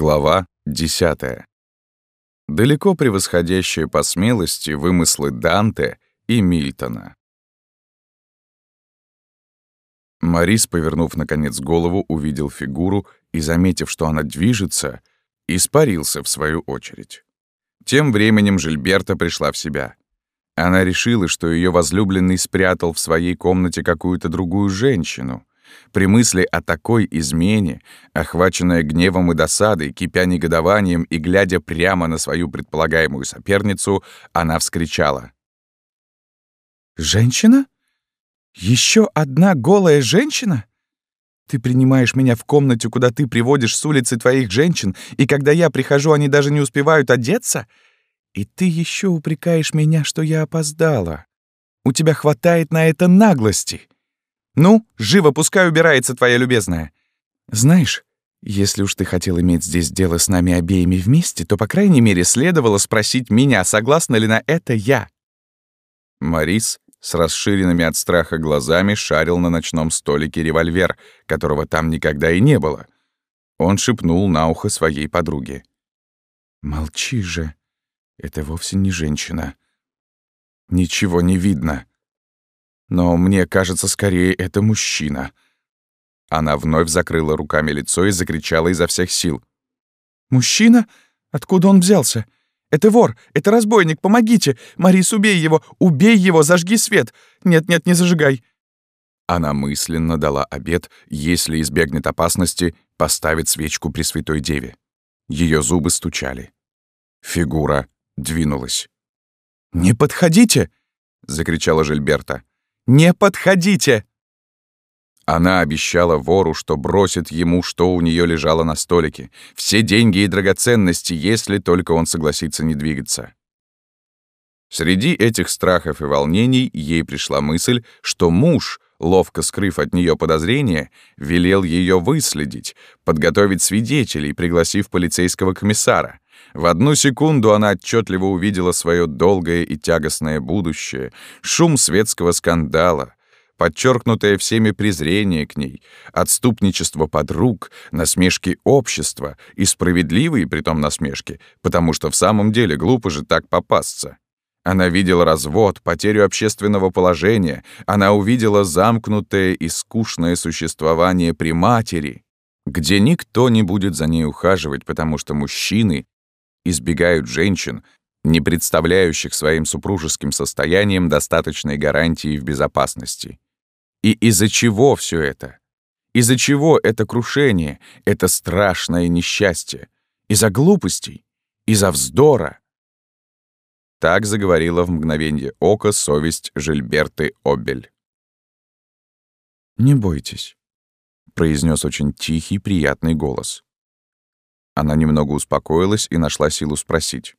Глава 10. Далеко превосходящие по смелости вымыслы Данте и Мильтона. Морис, повернув наконец голову, увидел фигуру и, заметив, что она движется, испарился в свою очередь. Тем временем Жильберта пришла в себя. Она решила, что ее возлюбленный спрятал в своей комнате какую-то другую женщину — при мысли о такой измене, охваченная гневом и досадой, кипя негодованием и глядя прямо на свою предполагаемую соперницу, она вскричала. «Женщина? Еще одна голая женщина? Ты принимаешь меня в комнате, куда ты приводишь с улицы твоих женщин, и когда я прихожу, они даже не успевают одеться? И ты еще упрекаешь меня, что я опоздала. У тебя хватает на это наглости!» Ну, живо, пускай убирается твоя любезная. Знаешь, если уж ты хотел иметь здесь дело с нами обеими вместе, то, по крайней мере, следовало спросить меня, согласна ли на это я. Марис с расширенными от страха глазами шарил на ночном столике револьвер, которого там никогда и не было. Он шепнул на ухо своей подруге. «Молчи же, это вовсе не женщина. Ничего не видно. Но мне кажется, скорее это мужчина. Она вновь закрыла руками лицо и закричала изо всех сил. «Мужчина? Откуда он взялся? Это вор, это разбойник, помогите! Марис, убей его! Убей его, зажги свет! Нет-нет, не зажигай!» Она мысленно дала обет, если избегнет опасности, поставить свечку при Святой Деве. Ее зубы стучали. Фигура двинулась. «Не подходите!» — закричала Жильберта. «Не подходите!» Она обещала вору, что бросит ему, что у нее лежало на столике, все деньги и драгоценности, если только он согласится не двигаться. Среди этих страхов и волнений ей пришла мысль, что муж, ловко скрыв от нее подозрения, велел ее выследить, подготовить свидетелей, пригласив полицейского комиссара. В одну секунду она отчетливо увидела свое долгое и тягостное будущее, шум светского скандала, подчеркнутое всеми презрение к ней, отступничество подруг, насмешки общества и справедливые притом насмешки, потому что в самом деле глупо же так попасться. Она видела развод, потерю общественного положения, она увидела замкнутое и скучное существование при матери, где никто не будет за ней ухаживать, потому что мужчины избегают женщин, не представляющих своим супружеским состоянием достаточной гарантии в безопасности. И из-за чего все это? Из-за чего это крушение, это страшное несчастье? Из-за глупостей? Из-за вздора? Так заговорила в мгновенье ока совесть Жильберты Обель. «Не бойтесь», — произнес очень тихий, приятный голос. Она немного успокоилась и нашла силу спросить.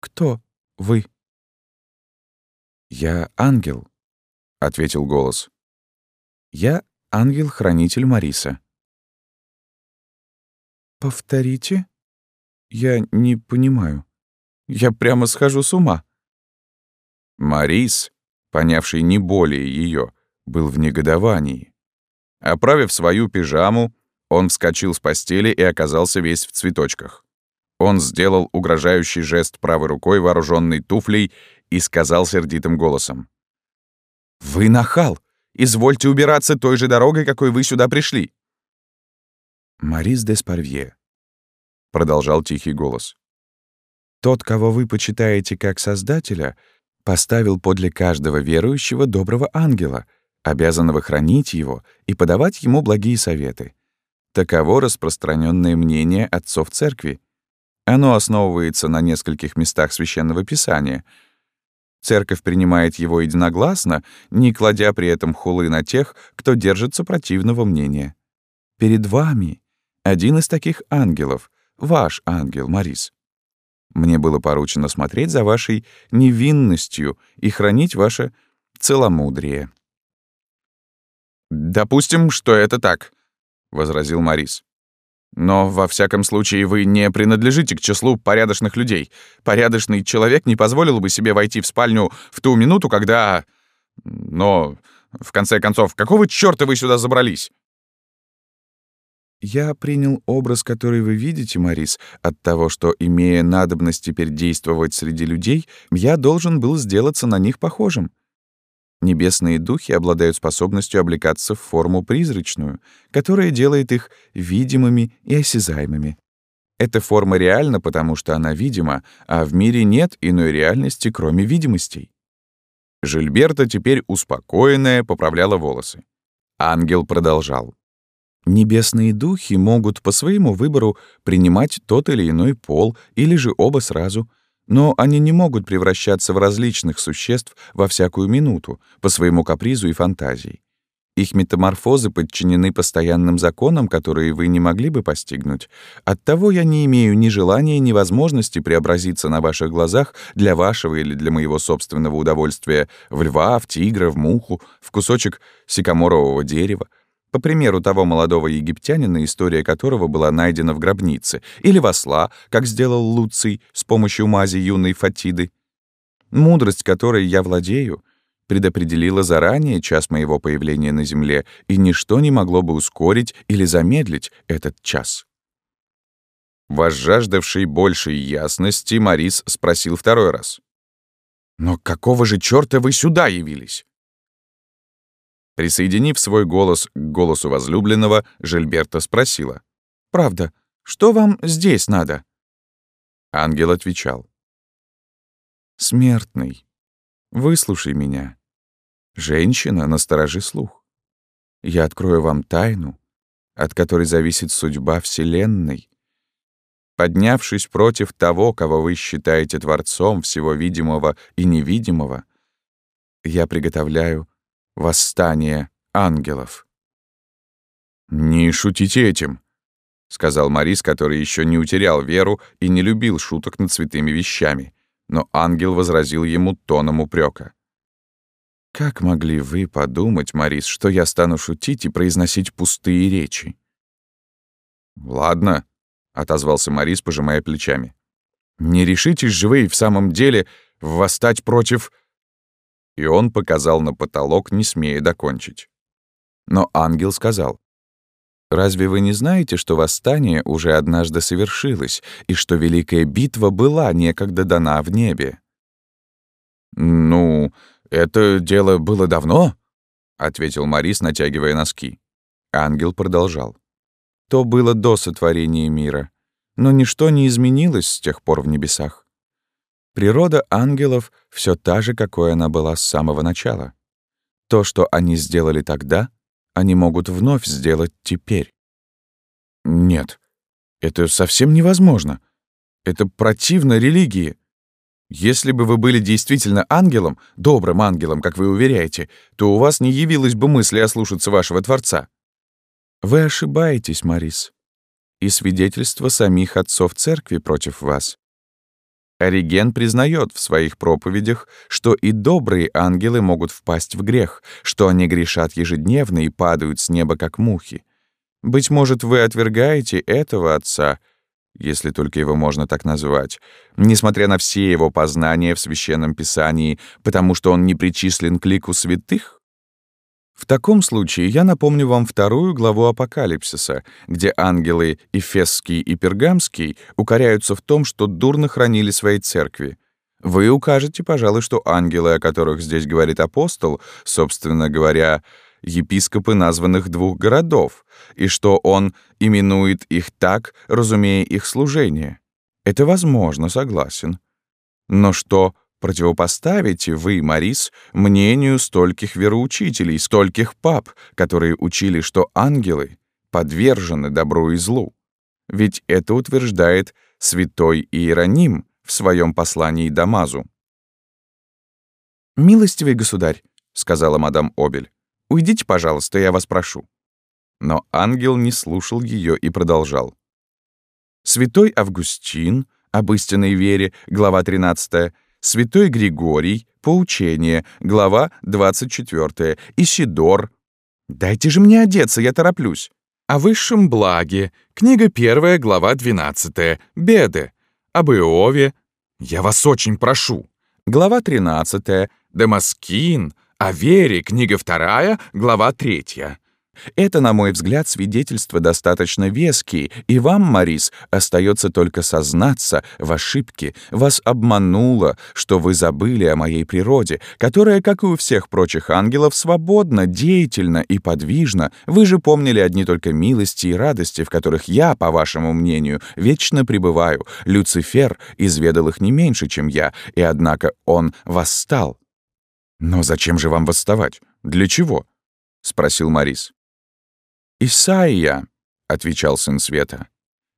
«Кто вы?» «Я ангел», — ответил голос. «Я ангел-хранитель Мариса». «Повторите? Я не понимаю. Я прямо схожу с ума». Марис, понявший не более ее, был в негодовании. Оправив свою пижаму, он вскочил с постели и оказался весь в цветочках. Он сделал угрожающий жест правой рукой, вооруженной туфлей, и сказал сердитым голосом. «Вы нахал! Извольте убираться той же дорогой, какой вы сюда пришли!» «Марис де Спарвье», — продолжал тихий голос. «Тот, кого вы почитаете как Создателя, поставил подле каждого верующего доброго ангела, обязанного хранить его и подавать ему благие советы. Таково распространенное мнение отцов церкви. Оно основывается на нескольких местах Священного Писания. Церковь принимает его единогласно, не кладя при этом хулы на тех, кто держится противного мнения. Перед вами один из таких ангелов, ваш ангел, Марис. Мне было поручено смотреть за вашей невинностью и хранить ваше целомудрие. «Допустим, что это так», — возразил Морис. «Но, во всяком случае, вы не принадлежите к числу порядочных людей. Порядочный человек не позволил бы себе войти в спальню в ту минуту, когда... Но, в конце концов, какого чёрта вы сюда забрались?» Я принял образ, который вы видите, Марис, от того, что, имея надобность теперь действовать среди людей, я должен был сделаться на них похожим. Небесные духи обладают способностью облекаться в форму призрачную, которая делает их видимыми и осязаемыми. Эта форма реальна, потому что она видима, а в мире нет иной реальности, кроме видимостей. Жильберта, теперь успокоенная, поправляла волосы. Ангел продолжал. Небесные духи могут по своему выбору принимать тот или иной пол или же оба сразу, но они не могут превращаться в различных существ во всякую минуту по своему капризу и фантазии. Их метаморфозы подчинены постоянным законам, которые вы не могли бы постигнуть. Оттого я не имею ни желания, ни возможности преобразиться на ваших глазах для вашего или для моего собственного удовольствия в льва, в тигра, в муху, в кусочек сикаморового дерева, по примеру того молодого египтянина, история которого была найдена в гробнице, или в осла, как сделал Луций с помощью мази юной Фатиды. Мудрость, которой я владею, предопределила заранее час моего появления на земле, и ничто не могло бы ускорить или замедлить этот час. Возжаждавший большей ясности, Марис спросил второй раз. «Но какого же чёрта вы сюда явились?» Присоединив свой голос к голосу возлюбленного, Жильберта спросила. «Правда, что вам здесь надо?» Ангел отвечал. «Смертный, выслушай меня. Женщина, насторожи слух. Я открою вам тайну, от которой зависит судьба Вселенной. Поднявшись против того, кого вы считаете Творцом всего видимого и невидимого, я приготовляю Восстание ангелов. «Не шутите этим», — сказал Марис, который еще не утерял веру и не любил шуток над святыми вещами. Но ангел возразил ему тоном упрека. «Как могли вы подумать, Марис, что я стану шутить и произносить пустые речи?» «Ладно», — отозвался Марис, пожимая плечами. «Не решитесь же вы в самом деле восстать против...» И он показал на потолок, не смея докончить. Но ангел сказал, «Разве вы не знаете, что восстание уже однажды совершилось, и что великая битва была некогда дана в небе?» «Ну, это дело было давно?» — ответил Марис, натягивая носки. Ангел продолжал. «То было до сотворения мира, но ничто не изменилось с тех пор в небесах. Природа ангелов все та же, какой она была с самого начала. То, что они сделали тогда, они могут вновь сделать теперь. Нет, это совсем невозможно. Это противно религии. Если бы вы были действительно ангелом, добрым ангелом, как вы уверяете, то у вас не явилось бы мысли ослушаться вашего Творца. Вы ошибаетесь, Марис. И свидетельство самих отцов церкви против вас. Ориген признает в своих проповедях, что и добрые ангелы могут впасть в грех, что они грешат ежедневно и падают с неба, как мухи. Быть может, вы отвергаете этого отца, если только его можно так назвать, несмотря на все его познания в Священном Писании, потому что он не причислен к лику святых? В таком случае я напомню вам вторую главу Апокалипсиса, где ангелы Эфесский и Пергамский укоряются в том, что дурно хранили свои церкви. Вы укажете, пожалуй, что ангелы, о которых здесь говорит апостол, собственно говоря, епископы названных двух городов, и что он именует их так, разумея их служение. Это возможно, согласен. Но что противопоставите вы, Марис, мнению стольких вероучителей, стольких пап, которые учили, что ангелы подвержены добру и злу. Ведь это утверждает святой Иероним в своем послании Дамазу. «Милостивый государь», — сказала мадам Обель, — «уйдите, пожалуйста, я вас прошу». Но ангел не слушал ее и продолжал. «Святой Августин, об истинной вере, глава 13, Святой Григорий, Поучение, глава 24, Исидор. Дайте же мне одеться, я тороплюсь. О высшем благе, книга 1, глава 12, Беды. Об Иове. Я вас очень прошу. Глава 13, Дамаскин. О вере, книга 2, глава 3. Это, на мой взгляд, свидетельства достаточно веские, и вам, Марис, остается только сознаться в ошибке. Вас обмануло, что вы забыли о моей природе, которая, как и у всех прочих ангелов, свободна, деятельна и подвижна. Вы же помнили одни только милости и радости, в которых я, по вашему мнению, вечно пребываю. Люцифер изведал их не меньше, чем я, и однако он восстал. «Но зачем же вам восставать? Для чего?» — спросил Марис. «Исайя», — отвечал сын света.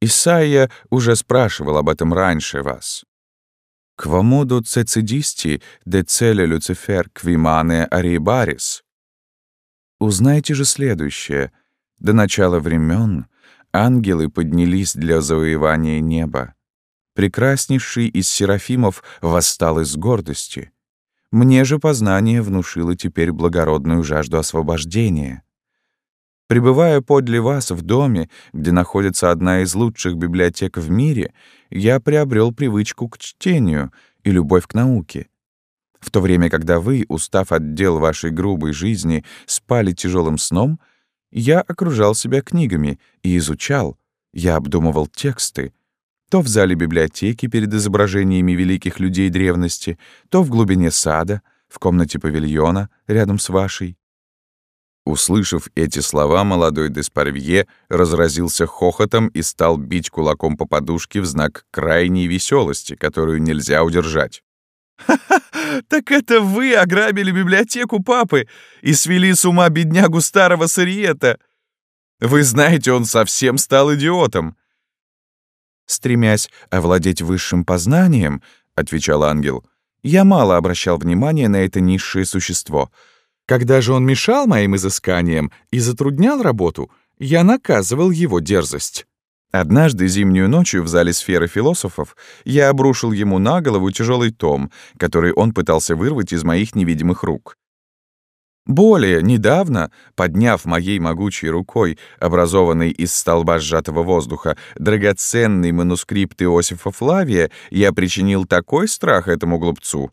«Исайя уже спрашивал об этом раньше вас. «Квамоду цецидисти де целе Люцифер квимане арибарис». Узнайте же следующее. До начала времен ангелы поднялись для завоевания неба. Прекраснейший из серафимов восстал из гордости. Мне же познание внушило теперь благородную жажду освобождения. Пребывая подле вас в доме, где находится одна из лучших библиотек в мире, я приобрел привычку к чтению и любовь к науке. В то время, когда вы, устав от дел вашей грубой жизни, спали тяжелым сном, я окружал себя книгами и изучал, я обдумывал тексты, то в зале библиотеки перед изображениями великих людей древности, то в глубине сада, в комнате павильона рядом с вашей. Услышав эти слова, молодой Деспарвье разразился хохотом и стал бить кулаком по подушке в знак крайней веселости, которую нельзя удержать. «Ха-ха! Так это вы ограбили библиотеку папы и свели с ума беднягу старого Сариета! Вы знаете, он совсем стал идиотом!» «Стремясь овладеть высшим познанием, — отвечал ангел, — я мало обращал внимания на это низшее существо — когда же он мешал моим изысканиям и затруднял работу, я наказывал его дерзость. Однажды зимнюю ночью в зале сферы философов я обрушил ему на голову тяжелый том, который он пытался вырвать из моих невидимых рук. Более недавно, подняв моей могучей рукой, образованный из столба сжатого воздуха, драгоценный манускрипт Иосифа Флавия, я причинил такой страх этому глупцу,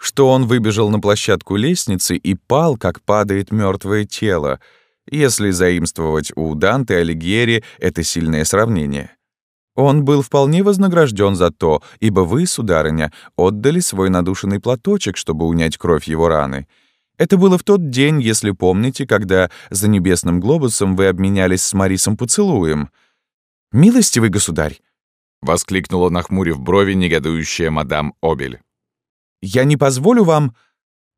что он выбежал на площадку лестницы и пал, как падает мертвое тело, если заимствовать у Данте Алигьери это сильное сравнение. Он был вполне вознагражден за то, ибо вы, сударыня, отдали свой надушенный платочек, чтобы унять кровь его раны. Это было в тот день, если помните, когда за небесным глобусом вы обменялись с Марисом поцелуем. «Милостивый государь!» — воскликнула, нахмурив брови, негодующая мадам Обель. Я не позволю вам...»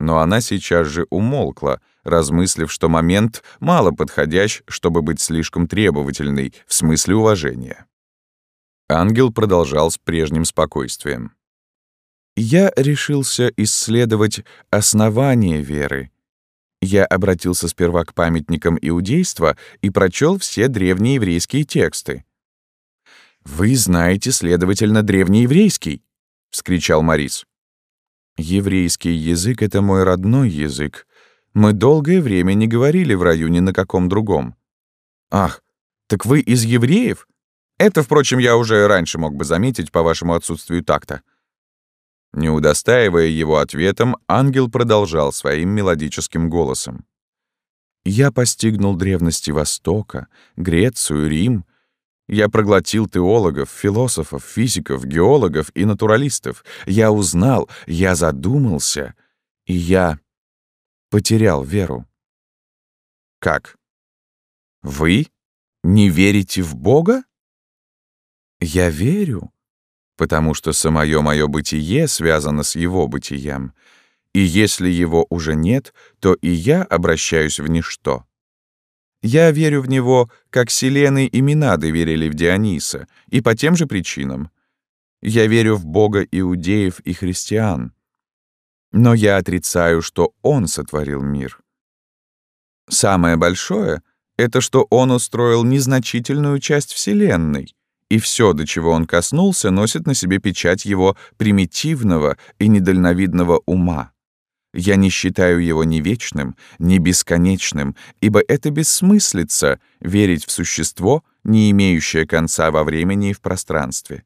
Но она сейчас же умолкла, размыслив, что момент мало подходящ, чтобы быть слишком требовательной в смысле уважения. Ангел продолжал с прежним спокойствием. «Я решился исследовать основание веры. Я обратился сперва к памятникам иудейства и прочел все древнееврейские тексты. «Вы знаете, следовательно, древнееврейский!» — вскричал Морис. Еврейский язык — это мой родной язык. Мы долгое время не говорили в раю ни на каком другом. Ах, так вы из евреев? Это, впрочем, я уже раньше мог бы заметить по вашему отсутствию такта. Не удостаивая его ответом, ангел продолжал своим мелодическим голосом. «Я постигнул древности Востока, Грецию, Рим, я проглотил теологов, философов, физиков, геологов и натуралистов. Я узнал, я задумался, и я потерял веру. Как? Вы не верите в Бога? Я верю, потому что самое мое бытие связано с его бытием, и если его уже нет, то и я обращаюсь в ничто. Я верю в него, как Селены и Минады верили в Диониса, и по тем же причинам. Я верю в Бога иудеев и христиан. Но я отрицаю, что Он сотворил мир. Самое большое — это что Он устроил незначительную часть Вселенной, и все, до чего Он коснулся, носит на себе печать Его примитивного и недальновидного ума. Я не считаю его ни вечным, ни бесконечным, ибо это бессмыслица — верить в существо, не имеющее конца во времени и в пространстве.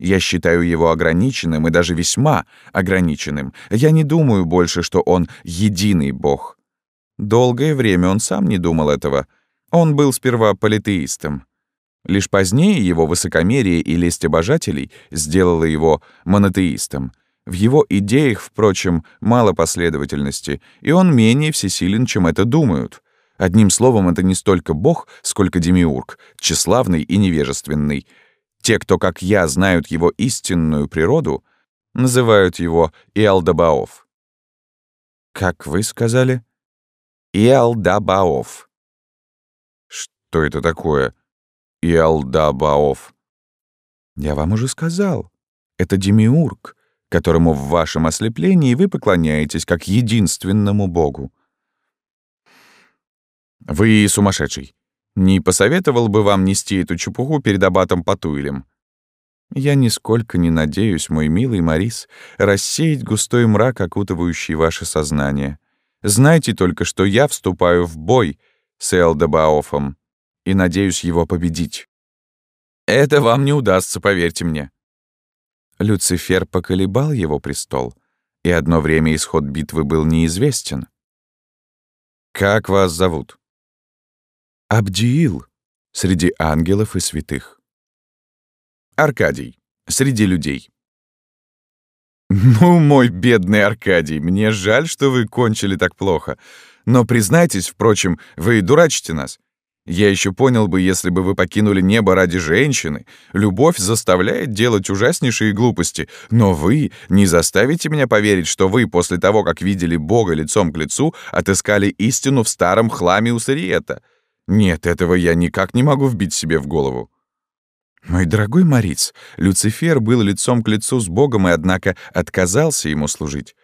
Я считаю его ограниченным и даже весьма ограниченным. Я не думаю больше, что он единый Бог. Долгое время он сам не думал этого. Он был сперва политеистом. Лишь позднее его высокомерие и лесть обожателей сделало его монотеистом. В его идеях, впрочем, мало последовательности, и он менее всесилен, чем это думают. Одним словом, это не столько бог, сколько демиург, тщеславный и невежественный. Те, кто, как я, знают его истинную природу, называют его Иалдабаов. «Как вы сказали?» «Иалдабаов». «Что это такое?» «Иалдабаов»?» «Я вам уже сказал. Это демиург, которому в вашем ослеплении вы поклоняетесь как единственному богу. «Вы сумасшедший. Не посоветовал бы вам нести эту чепуху перед аббатом Патуилем?» «Я нисколько не надеюсь, мой милый Морис, рассеять густой мрак, окутывающий ваше сознание. Знайте только, что я вступаю в бой с Элдебаофом и надеюсь его победить. Это вам не удастся, поверьте мне». Люцифер поколебал его престол, и одно время исход битвы был неизвестен. «Как вас зовут?» Абдиил среди ангелов и святых. Аркадий среди людей. «Ну, мой бедный Аркадий, мне жаль, что вы кончили так плохо. Но признайтесь, впрочем, вы дурачите нас. Я еще понял бы, если бы вы покинули небо ради женщины. Любовь заставляет делать ужаснейшие глупости. Но вы не заставите меня поверить, что вы после того, как видели Бога лицом к лицу, отыскали истину в старом хламе у Сариета. Нет, этого я никак не могу вбить себе в голову. Мой дорогой Мариц, Люцифер был лицом к лицу с Богом и, однако, отказался ему служить.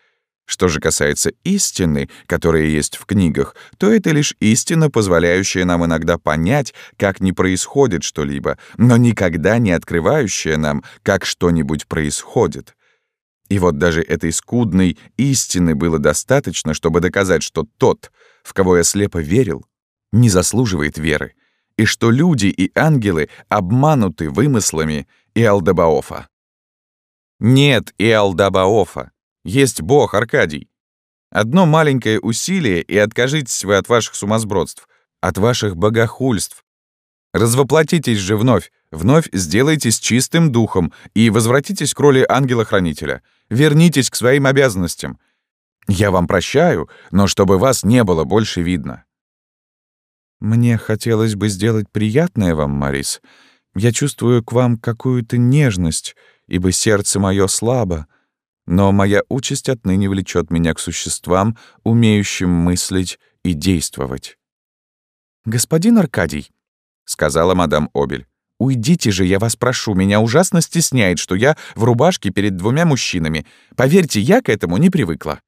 Что же касается истины, которая есть в книгах, то это лишь истина, позволяющая нам иногда понять, как не происходит что-либо, но никогда не открывающая нам, как что-нибудь происходит. И вот даже этой скудной истины было достаточно, чтобы доказать, что тот, в кого я слепо верил, не заслуживает веры, и что люди и ангелы обмануты вымыслами Иалдабаофа. Нет Иалдабаофа, есть Бог, Аркадий. Одно маленькое усилие, и откажитесь вы от ваших сумасбродств, от ваших богохульств. Развоплотитесь же вновь, вновь сделайтесь чистым духом и возвратитесь к роли ангела-хранителя. Вернитесь к своим обязанностям. Я вам прощаю, но чтобы вас не было больше видно. Мне хотелось бы сделать приятное вам, Марис. Я чувствую к вам какую-то нежность, ибо сердце мое слабо, но моя участь отныне влечет меня к существам, умеющим мыслить и действовать. «Господин Аркадий», — сказала мадам Обель, — «уйдите же, я вас прошу, меня ужасно стесняет, что я в рубашке перед двумя мужчинами. Поверьте, я к этому не привыкла».